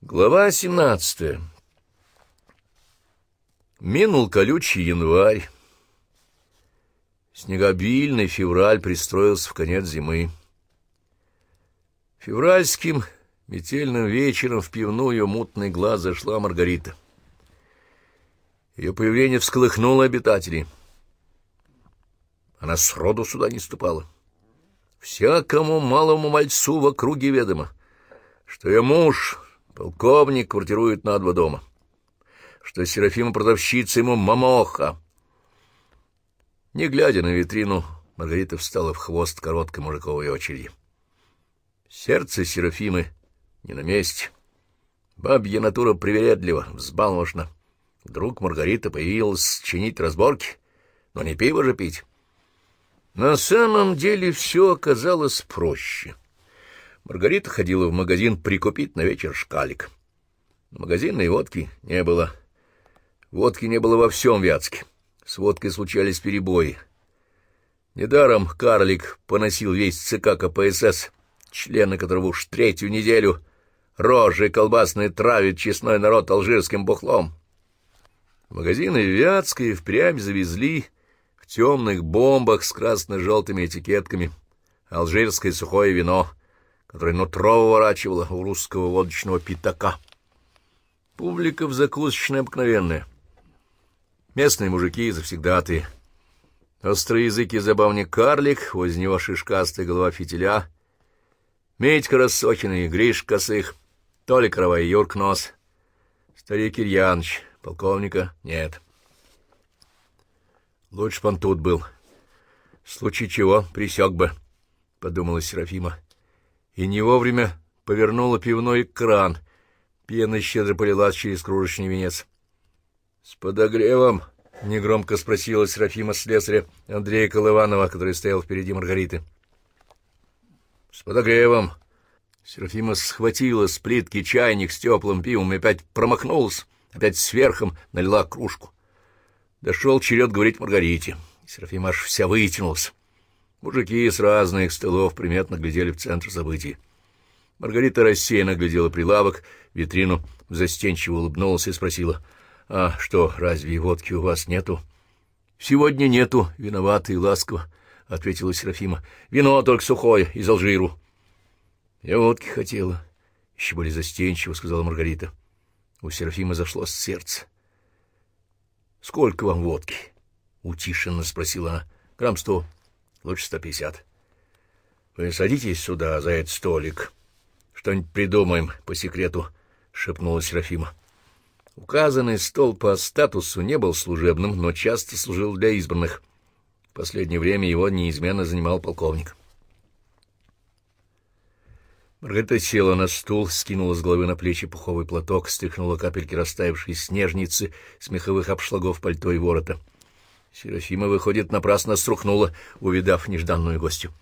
Глава 17 Минул колючий январь. Снегобильный февраль пристроился в конец зимы. Февральским метельным вечером в пивную мутный глаз зашла Маргарита. Ее появление всколыхнуло обитателей. Она сроду сюда не ступала. Всякому малому мальцу в округе ведомо, что ее муж Полковник квартирует на два дома. Что Серафима продавщица ему мамоха. Не глядя на витрину, Маргарита встала в хвост короткой мужиковой очереди. Сердце Серафимы не на месте. Бабья натура привередлива, взбалмошна. Вдруг Маргарита появилась чинить разборки, но не пиво же пить. На самом деле все оказалось проще — Маргарита ходила в магазин прикупить на вечер шкалик. Магазинной водки не было. Водки не было во всем Вятске. С водкой случались перебои. Недаром карлик поносил весь ЦК КПСС, члены которого уж третью неделю рожи колбасные травят честной народ алжирским бухлом. Магазины Вятской впрямь завезли в темных бомбах с красно-желтыми этикетками алжирское сухое вино — которое нутро выворачивало у русского водочного пятака. Публика в закусочной обыкновенная. Местные мужики завсегдатые. Острый язык и забавный карлик, возле него шишкастая голова фитиля, Медька Рассохина Гриш Косых, Толик Рова и Юрк Нос, старик Ильяныч, полковника нет. Лучше бы он тут был. В случае чего присек бы, — подумала Серафима и не вовремя повернула пивной кран. Пена щедро полилась через кружечный венец. — С подогревом? — негромко спросила Серафима слесаря Андрея Колыванова, который стоял впереди Маргариты. — С подогревом. Серафима схватила с плитки чайник с теплым пивом и опять промахнулась, опять сверхом налила кружку. Дошел черед говорить Маргарите. Серафима аж вся вытянулась. Мужики с разных столов приметно глядели в центр событий. Маргарита рассеянно глядела прилавок, витрину, застенчиво улыбнулась и спросила, «А что, разве водки у вас нету?» «Сегодня нету, виновата и ласково», — ответила Серафима. «Вино только сухое, из Алжиру». «Я водки хотела», — еще более застенчиво сказала Маргарита. У Серафимы зашло с сердца. «Сколько вам водки?» — утишенно спросила она. «Грамм сто» лучше сто пятьдесят. Вы садитесь сюда, за этот столик. Что-нибудь придумаем по секрету, — шепнула Серафима. Указанный стол по статусу не был служебным, но часто служил для избранных. В последнее время его неизменно занимал полковник. Маргарита села на стул, скинула с головы на плечи пуховый платок, стряхнула капельки растаявшей снежницы с меховых обшлагов пальто и ворота — Серафима, выходит, напрасно струхнула, увидав нежданную гостью.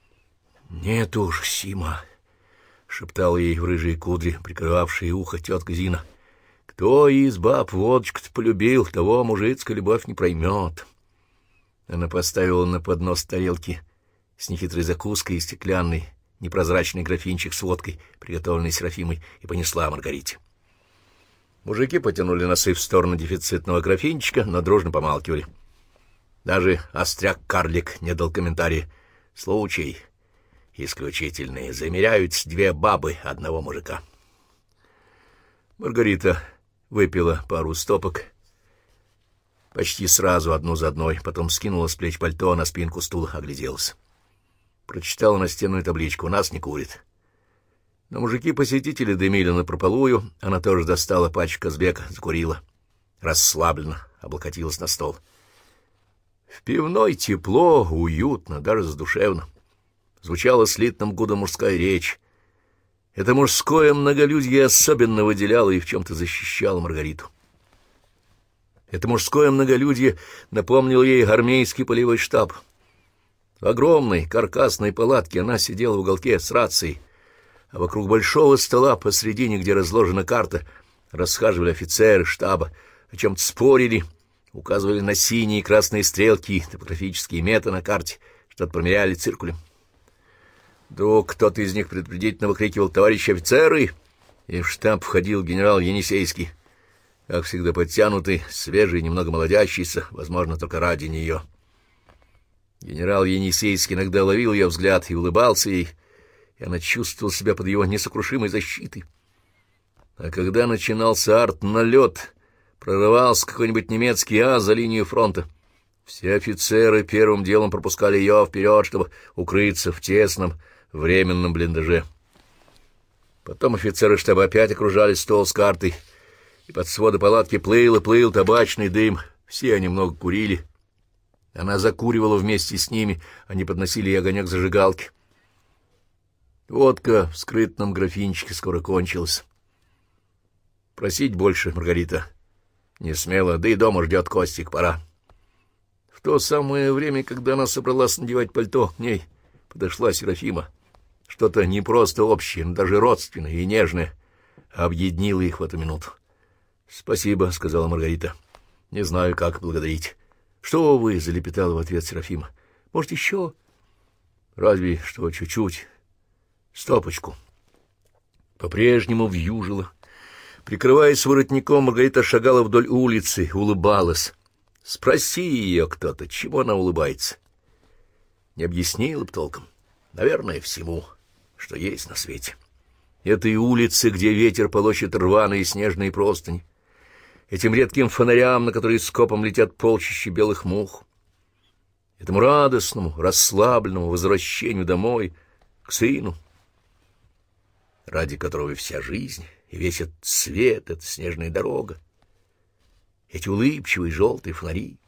— Нет уж, Сима, — шептал ей в рыжие кудри, прикрывавшие ухо тетка Зина. — Кто из баб водочку-то полюбил, того мужицкая любовь не проймет. Она поставила на поднос тарелки с нехитрой закуской и стеклянный, непрозрачный графинчик с водкой, приготовленный Серафимой, и понесла Маргарите. Мужики потянули носы в сторону дефицитного графинчика, но дружно помалкивали. Даже остряк-карлик не дал комментария. Случай исключительный. Замеряются две бабы одного мужика. Маргарита выпила пару стопок, почти сразу одну за одной, потом скинула с плеч пальто на спинку стула, огляделась. Прочитала на стенную табличку «Нас не курит». Но мужики-посетители дымили напропалую, она тоже достала пачку Казбека, закурила. Расслабленно облокотилась на стол. В пивной тепло, уютно, даже задушевно. Звучала слитным гудом мужская речь. Это мужское многолюдье особенно выделяло и в чем-то защищало Маргариту. Это мужское многолюдье напомнило ей армейский полевой штаб. В огромной каркасной палатке она сидела в уголке с рацией, а вокруг большого стола посредине, где разложена карта, расхаживали офицеры штаба, о чем-то спорили, указывали на синие и красные стрелки, топографические меты на карте, что-то промеряли циркулем. Вдруг кто-то из них предупредительно выкрикивал «Товарищи офицеры!» и в штаб входил генерал Енисейский, как всегда подтянутый, свежий, немного молодящийся, возможно, только ради нее. Генерал Енисейский иногда ловил ее взгляд и улыбался ей, и она чувствовала себя под его несокрушимой защитой. А когда начинался арт-налет, прорывался какой-нибудь немецкий А за линию фронта, все офицеры первым делом пропускали ее вперед, чтобы укрыться в тесном временном блиндаже. Потом офицеры штаба опять окружали стол с картой, и под своды палатки плыл и плыл табачный дым. Все они много курили. Она закуривала вместе с ними, они подносили ей огонек зажигалки. Водка в скрытном графинчике скоро кончилась. Просить больше, Маргарита, не смело, да и дома ждет Костик, пора. В то самое время, когда она собралась надевать пальто, к ней подошла Серафима. Что-то не просто общее, но даже родственное и нежное объединило их в эту минуту. — Спасибо, — сказала Маргарита. — Не знаю, как благодарить. — Что вы? — залепетала в ответ Серафима. — Может, еще? — Разве что чуть-чуть. Стопочку. По-прежнему вьюжила. Прикрываясь воротником, Маргарита шагала вдоль улицы, улыбалась. Спроси ее кто-то, чего она улыбается. Не объяснила б толком. Наверное, всему, что есть на свете. Этой улице, где ветер полощет рваные снежные простыни, этим редким фонарям, на которые скопом летят полчища белых мух, этому радостному, расслабленному возвращению домой, к сыну, ради которого вся жизнь и весь этот свет, эта снежная дорога, эти улыбчивые желтые фонари.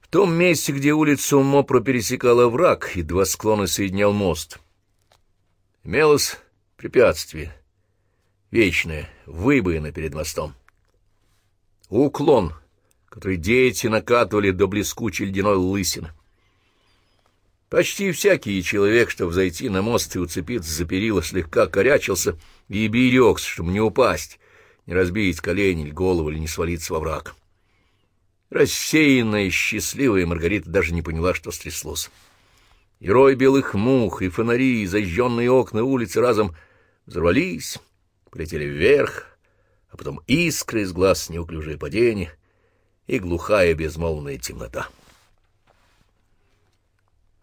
В том месте, где улицу Мопро пересекала враг и два склона соединял мост, имелось препятствие, вечное, выбоина перед мостом. Уклон, который дети накатывали до блескучей ледяной лысины. Почти всякий человек, чтобы зайти на мост и уцепиться за перила, слегка корячился и берегся, чтобы не упасть, не разбить колени или голову, или не свалиться во враг. Рассеянная счастливая Маргарита даже не поняла, что стряслось. И рой белых мух, и фонари, и зажженные окна улицы разом взорвались, полетели вверх, а потом искры из глаз, неуклюжее падение и глухая безмолвная темнота.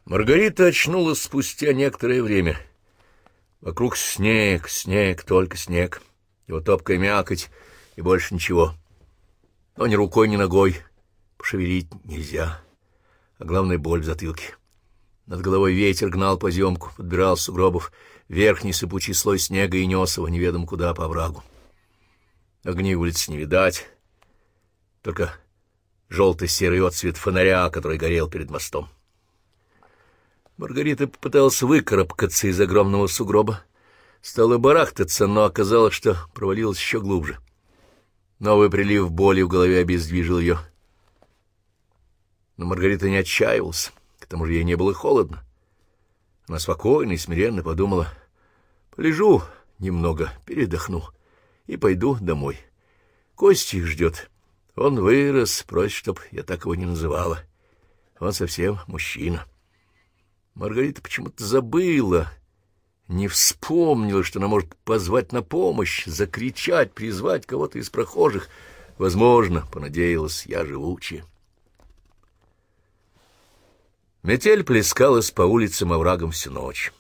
Маргарита очнулась спустя некоторое время. Вокруг снег, снег, только снег, его топкая мякоть и больше ничего. Но ни рукой, ни ногой пошевелить нельзя, а главное — боль в затылке. Над головой ветер гнал поземку, подбирал сугробов верхний сыпучий слой снега и нес его неведом куда по оврагу. Огней улиц не видать, только желтый-серый отцвет фонаря, который горел перед мостом. Маргарита попыталась выкарабкаться из огромного сугроба. Стала барахтаться, но оказалось, что провалилась еще глубже. Новый прилив боли в голове обездвижил ее. Но Маргарита не отчаивалась, к тому же ей не было холодно. Она спокойно и смиренно подумала, полежу немного, передохну и пойду домой. Костя их ждет. Он вырос, просит, чтоб я так его не называла. Он совсем мужчина. Маргарита почему-то забыла, не вспомнила, что она может позвать на помощь, закричать, призвать кого-то из прохожих. Возможно, понадеялась, я живучая. Метель плескалась по улицам оврагам всю ночь.